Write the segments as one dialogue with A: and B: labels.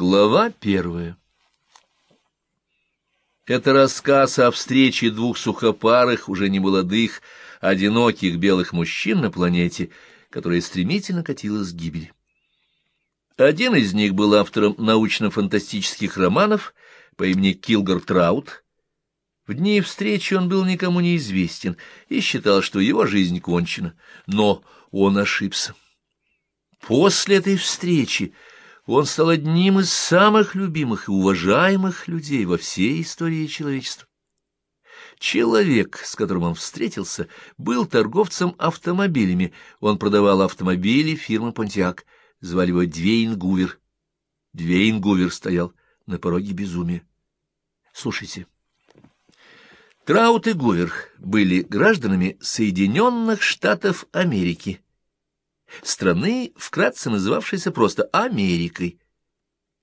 A: Глава первая Это рассказ о встрече двух сухопарых, уже не молодых, одиноких белых мужчин на планете, которая стремительно катилась к гибели. Один из них был автором научно-фантастических романов по имени Килгар Траут. В дни встречи он был никому неизвестен и считал, что его жизнь кончена, но он ошибся. После этой встречи он стал одним из самых любимых и уважаемых людей во всей истории человечества. Человек, с которым он встретился, был торговцем автомобилями. Он продавал автомобили фирмы «Понтиак». Звали его Двейн Гувер. Двейн Гувер стоял на пороге безумия. Слушайте. Траут и Гувер были гражданами Соединенных Штатов Америки страны, вкратце называвшейся просто Америкой.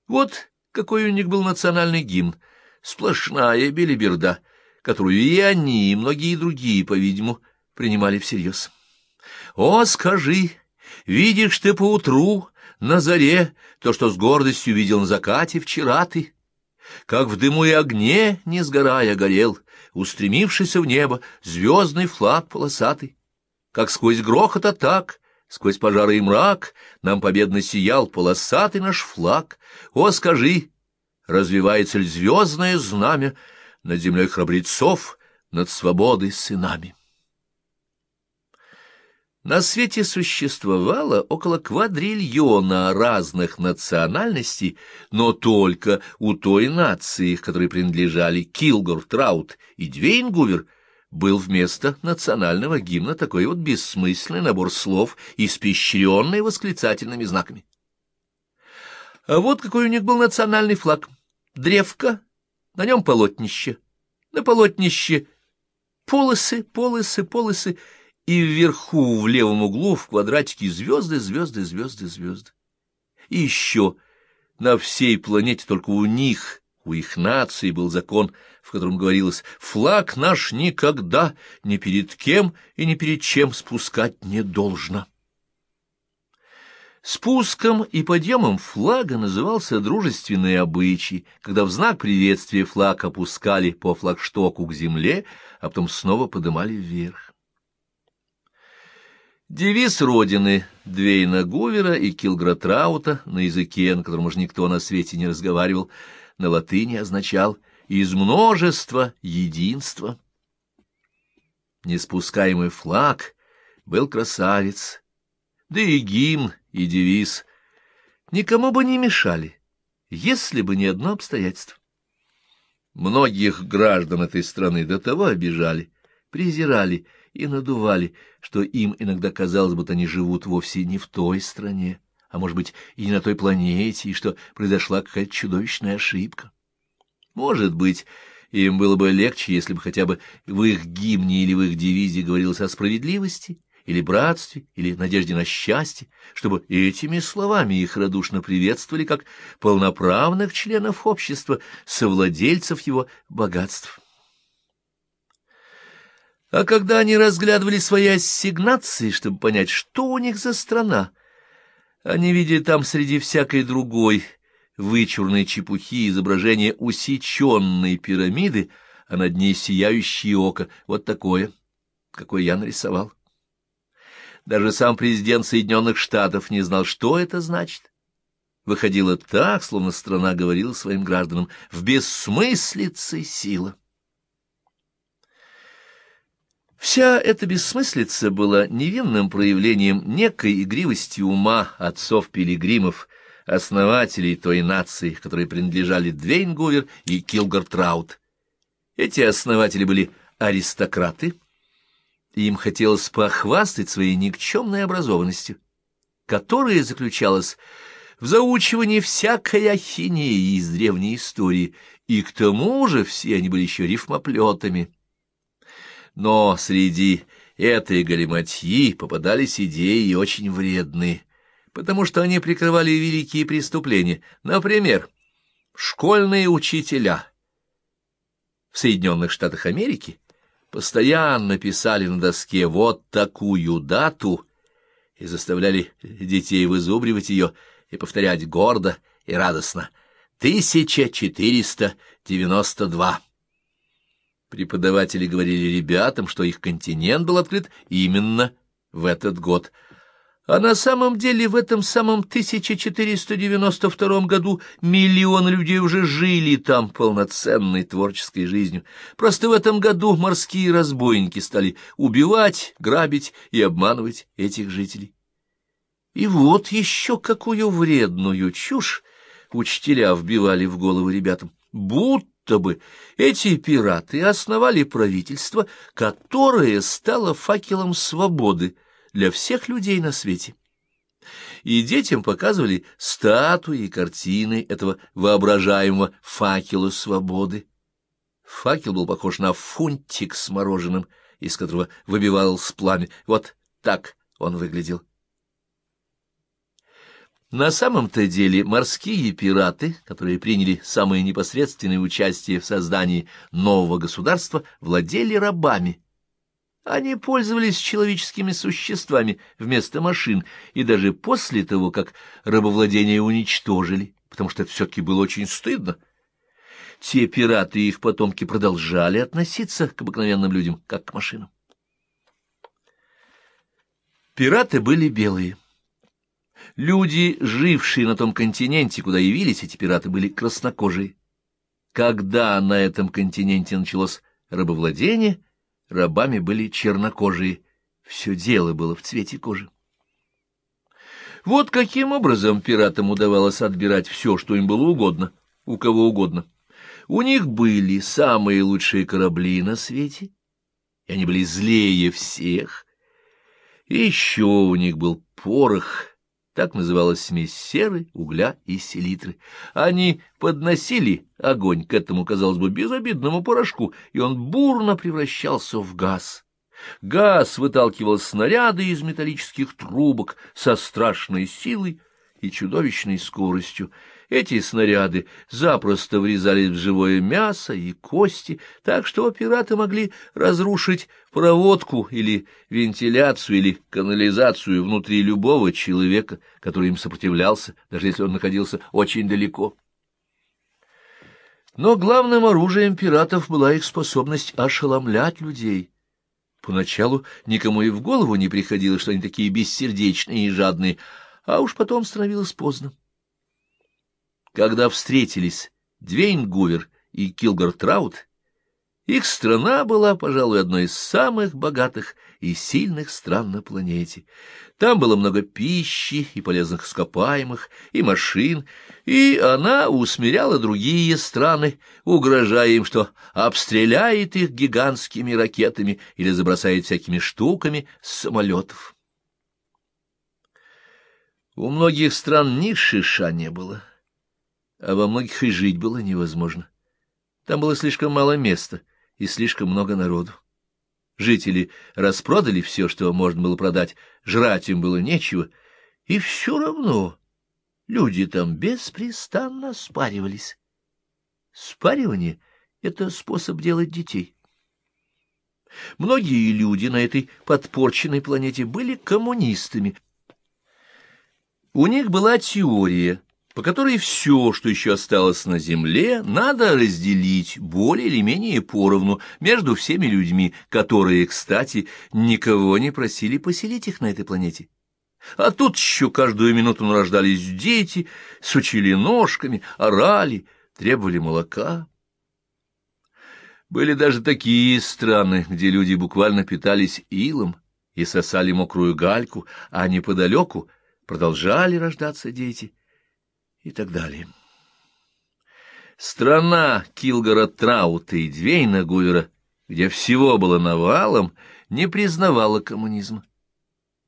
A: Вот какой у них был национальный гимн, сплошная белиберда, которую и они, и многие другие, по-видимому, принимали всерьез. «О, скажи, видишь ты поутру, на заре, то, что с гордостью видел на закате вчера ты, как в дыму и огне, не сгорая, горел, устремившийся в небо звездный флаг полосатый, как сквозь грохот атак Сквозь пожары и мрак нам победно сиял полосатый наш флаг. О, скажи, развивается ли звездное знамя над землей храбрецов, над свободой сынами? На свете существовало около квадриллиона разных национальностей, но только у той нации, которой принадлежали Килгор, Траут и Двейнгувер, был вместо национального гимна такой вот бессмысленный набор слов, испещренный восклицательными знаками. А вот какой у них был национальный флаг. Древко, на нем полотнище, на полотнище полосы, полосы, полосы, и вверху, в левом углу, в квадратике звезды, звезды, звезды, звезды. И еще на всей планете только у них, у их нации, был закон — в котором говорилось «флаг наш никогда ни перед кем и ни перед чем спускать не должно». Спуском и подъемом флага назывался дружественный обычай, когда в знак приветствия флаг опускали по флагштоку к земле, а потом снова подымали вверх. Девиз Родины Двейна Гувера и Килгратраута на языке, на котором уже никто на свете не разговаривал, на латыни означал из множества единства. Неспускаемый флаг был красавец, да и гимн, и девиз никому бы не мешали, если бы не одно обстоятельство. Многих граждан этой страны до того обижали, презирали и надували, что им иногда казалось, будто они живут вовсе не в той стране, а, может быть, и не на той планете, и что произошла какая-то чудовищная ошибка. Может быть, им было бы легче, если бы хотя бы в их гимне или в их дивизии говорилось о справедливости, или братстве, или надежде на счастье, чтобы этими словами их радушно приветствовали как полноправных членов общества, совладельцев его богатств. А когда они разглядывали свои ассигнации, чтобы понять, что у них за страна, они видели там среди всякой другой вычурной чепухи изображение усеченной пирамиды, а над ней сияющее око. Вот такое, какое я нарисовал. Даже сам президент Соединенных Штатов не знал, что это значит. Выходило так, словно страна говорила своим гражданам «в бессмыслице сила». Вся эта бессмыслица была невинным проявлением некой игривости ума отцов-пилигримов, основателей той нации, которой принадлежали Двейнгувер и Килгартраут. Эти основатели были аристократы, и им хотелось похвастать своей никчемной образованностью, которая заключалась в заучивании всякой ахинеи из древней истории, и к тому же все они были еще рифмоплетами. Но среди этой галиматьи попадались идеи очень вредные, потому что они прикрывали великие преступления. Например, школьные учителя в Соединенных Штатах Америки постоянно писали на доске вот такую дату и заставляли детей вызубривать ее и повторять гордо и радостно 1492. Преподаватели говорили ребятам, что их континент был открыт именно в этот год — а на самом деле в этом самом 1492 году миллионы людей уже жили там полноценной творческой жизнью. Просто в этом году морские разбойники стали убивать, грабить и обманывать этих жителей. И вот еще какую вредную чушь учителя вбивали в голову ребятам. Будто бы эти пираты основали правительство, которое стало факелом свободы, для всех людей на свете. И детям показывали статуи и картины этого воображаемого факела свободы. Факел был похож на фунтик с мороженым, из которого выбивалось пламя. Вот так он выглядел. На самом-то деле морские пираты, которые приняли самое непосредственное участие в создании нового государства, владели рабами, они пользовались человеческими существами вместо машин, и даже после того, как рабовладение уничтожили, потому что это все-таки было очень стыдно. Те пираты и их потомки продолжали относиться к обыкновенным людям, как к машинам. Пираты были белые. Люди, жившие на том континенте, куда явились эти пираты, были краснокожие. Когда на этом континенте началось рабовладение, рабами были чернокожие, все дело было в цвете кожи. Вот каким образом пиратам удавалось отбирать все, что им было угодно, у кого угодно. У них были самые лучшие корабли на свете, и они были злее всех. И еще у них был порох, так называлась смесь серы, угля и селитры. Они подносили огонь к этому, казалось бы, безобидному порошку, и он бурно превращался в газ. Газ выталкивал снаряды из металлических трубок со страшной силой и чудовищной скоростью, эти снаряды запросто врезались в живое мясо и кости, так что пираты могли разрушить проводку или вентиляцию или канализацию внутри любого человека, который им сопротивлялся, даже если он находился очень далеко. Но главным оружием пиратов была их способность ошеломлять людей. Поначалу никому и в голову не приходило, что они такие бессердечные и жадные, а уж потом становилось поздно. Когда встретились Двейн Гувер и Килгар Траут, их страна была, пожалуй, одной из самых богатых и сильных стран на планете. Там было много пищи и полезных ископаемых, и машин, и она усмиряла другие страны, угрожая им, что обстреляет их гигантскими ракетами или забросает всякими штуками с самолетов. У многих стран ни шиша не было а во многих и жить было невозможно. Там было слишком мало места и слишком много народу. Жители распродали все, что можно было продать, жрать им было нечего, и все равно люди там беспрестанно спаривались. Спаривание — это способ делать детей. Многие люди на этой подпорченной планете были коммунистами. У них была теория — по которой все, что еще осталось на земле, надо разделить более или менее поровну между всеми людьми, которые, кстати, никого не просили поселить их на этой планете. А тут еще каждую минуту нарождались дети, сучили ножками, орали, требовали молока. Были даже такие страны, где люди буквально питались илом и сосали мокрую гальку, а неподалеку продолжали рождаться дети — и так далее. Страна Килгора Траута и Двейна Гувера, где всего было навалом, не признавала коммунизма.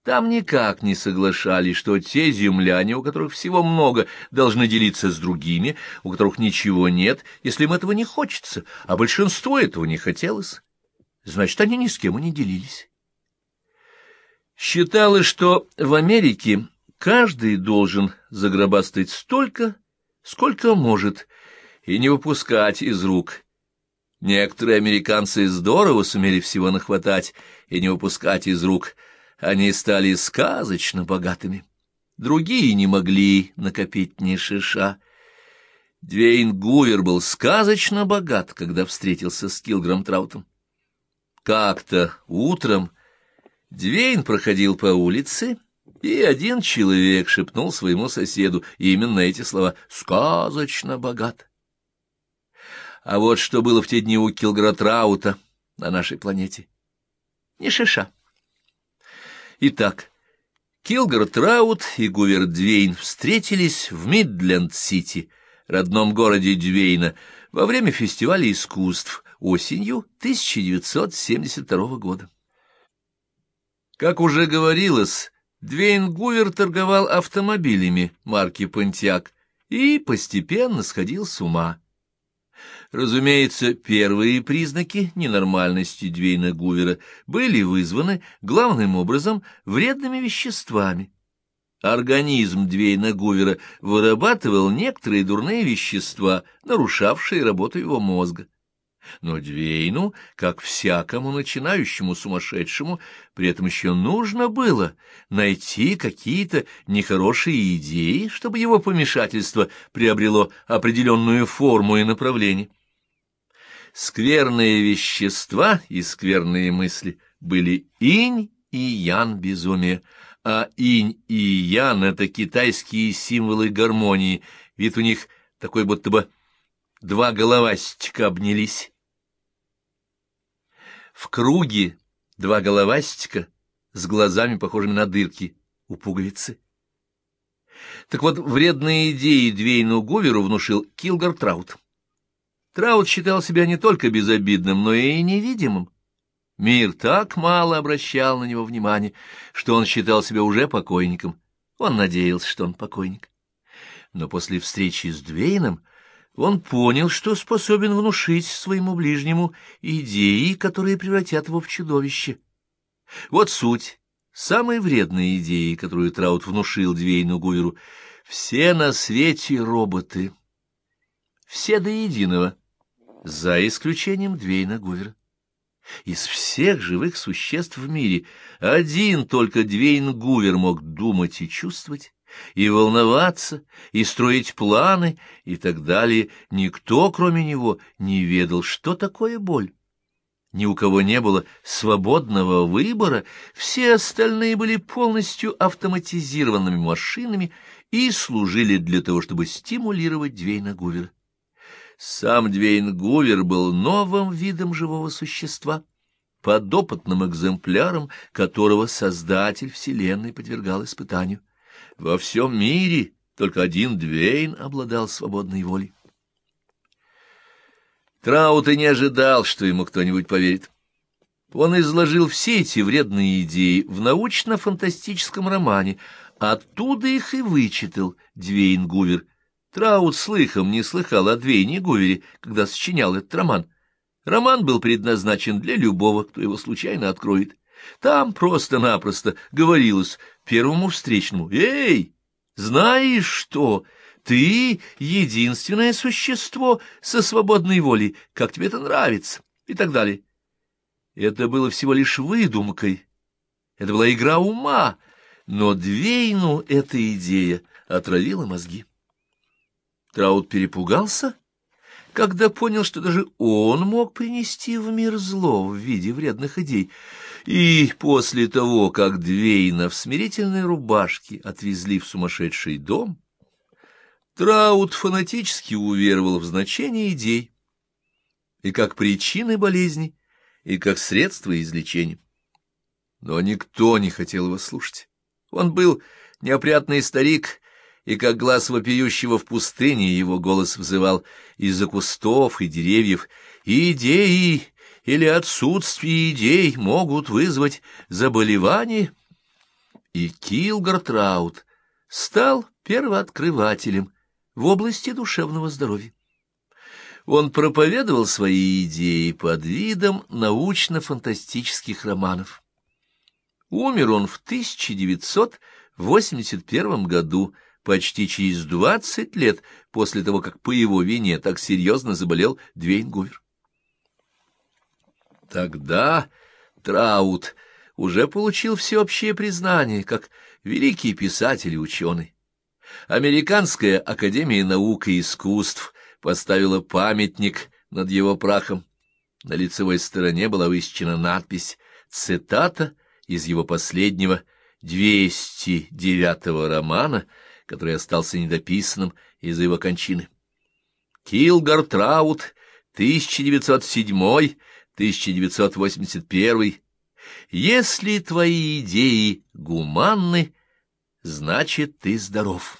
A: Там никак не соглашались, что те земляне, у которых всего много, должны делиться с другими, у которых ничего нет, если им этого не хочется, а большинство этого не хотелось. Значит, они ни с кем и не делились. Считалось, что в Америке Каждый должен загробастать столько, сколько может, и не выпускать из рук. Некоторые американцы здорово сумели всего нахватать и не выпускать из рук. Они стали сказочно богатыми. Другие не могли накопить ни шиша. Двейн Гувер был сказочно богат, когда встретился с Килгром Траутом. Как-то утром Двейн проходил по улице, и один человек шепнул своему соседу именно эти слова «сказочно богат». А вот что было в те дни у Килгра Траута на нашей планете. Ни шиша. Итак, Килгор Траут и Гувер Двейн встретились в Мидленд-Сити — родном городе Двейна, во время фестиваля искусств осенью 1972 года. Как уже говорилось, Двейн Гувер торговал автомобилями марки «Понтиак» и постепенно сходил с ума. Разумеется, первые признаки ненормальности Двейна Гувера были вызваны главным образом вредными веществами. Организм Двейна Гувера вырабатывал некоторые дурные вещества, нарушавшие работу его мозга. Но Двейну, как всякому начинающему сумасшедшему, при этом еще нужно было найти какие-то нехорошие идеи, чтобы его помешательство приобрело определенную форму и направление. Скверные вещества и скверные мысли были инь и ян безумия, а инь и ян — это китайские символы гармонии, вид у них такой, будто бы два головастика обнялись. В круге два головастика с глазами, похожими на дырки у пуговицы. Так вот, вредные идеи Двейну Гуверу внушил Килгар Траут. Траут считал себя не только безобидным, но и невидимым. Мир так мало обращал на него внимания, что он считал себя уже покойником. Он надеялся, что он покойник. Но после встречи с Двейном он понял, что способен внушить своему ближнему идеи, которые превратят его в чудовище. Вот суть самой вредной идеи, которую Траут внушил Двейну Гуверу. Все на свете роботы. Все до единого, за исключением Двейна Гувера. Из всех живых существ в мире один только Двейн Гувер мог думать и чувствовать, и волноваться, и строить планы, и так далее. Никто, кроме него, не ведал, что такое боль. Ни у кого не было свободного выбора, все остальные были полностью автоматизированными машинами и служили для того, чтобы стимулировать Двейна Гувера. Сам Двейн Гувер был новым видом живого существа, подопытным экземпляром, которого Создатель Вселенной подвергал испытанию. Во всем мире только один Двейн обладал свободной волей. Траут и не ожидал, что ему кто-нибудь поверит. Он изложил все эти вредные идеи в научно-фантастическом романе, оттуда их и вычитал Двейн Гувер — Траут слыхом не слыхал о Двейне Гувере, когда сочинял этот роман. Роман был предназначен для любого, кто его случайно откроет. Там просто-напросто говорилось первому встречному «Эй, знаешь что?» Ты — единственное существо со свободной волей, как тебе это нравится, и так далее. Это было всего лишь выдумкой, это была игра ума, но Двейну эта идея отравила мозги. Траут перепугался, когда понял, что даже он мог принести в мир зло в виде вредных идей. И после того, как Двейна в смирительной рубашке отвезли в сумасшедший дом, Траут фанатически уверовал в значение идей и как причины болезни, и как средства излечения. Но никто не хотел его слушать. Он был неопрятный старик, и как глаз вопиющего в пустыне его голос взывал из-за кустов и деревьев «Идеи или отсутствие идей могут вызвать заболевание». И Килгард Раут стал первооткрывателем в области душевного здоровья. Он проповедовал свои идеи под видом научно-фантастических романов. Умер он в 1981 году, почти через двадцать лет после того, как по его вине так серьезно заболел Двейнгувер. Тогда Траут уже получил всеобщее признание как великий писатель и ученый. Американская академия наук и искусств поставила памятник над его прахом. На лицевой стороне была высечена надпись «Цитата из его последнего 209-го романа», который остался недописанным из-за его кончины. Килгар Траут, 1907-1981. Если твои идеи гуманны, значит, ты здоров.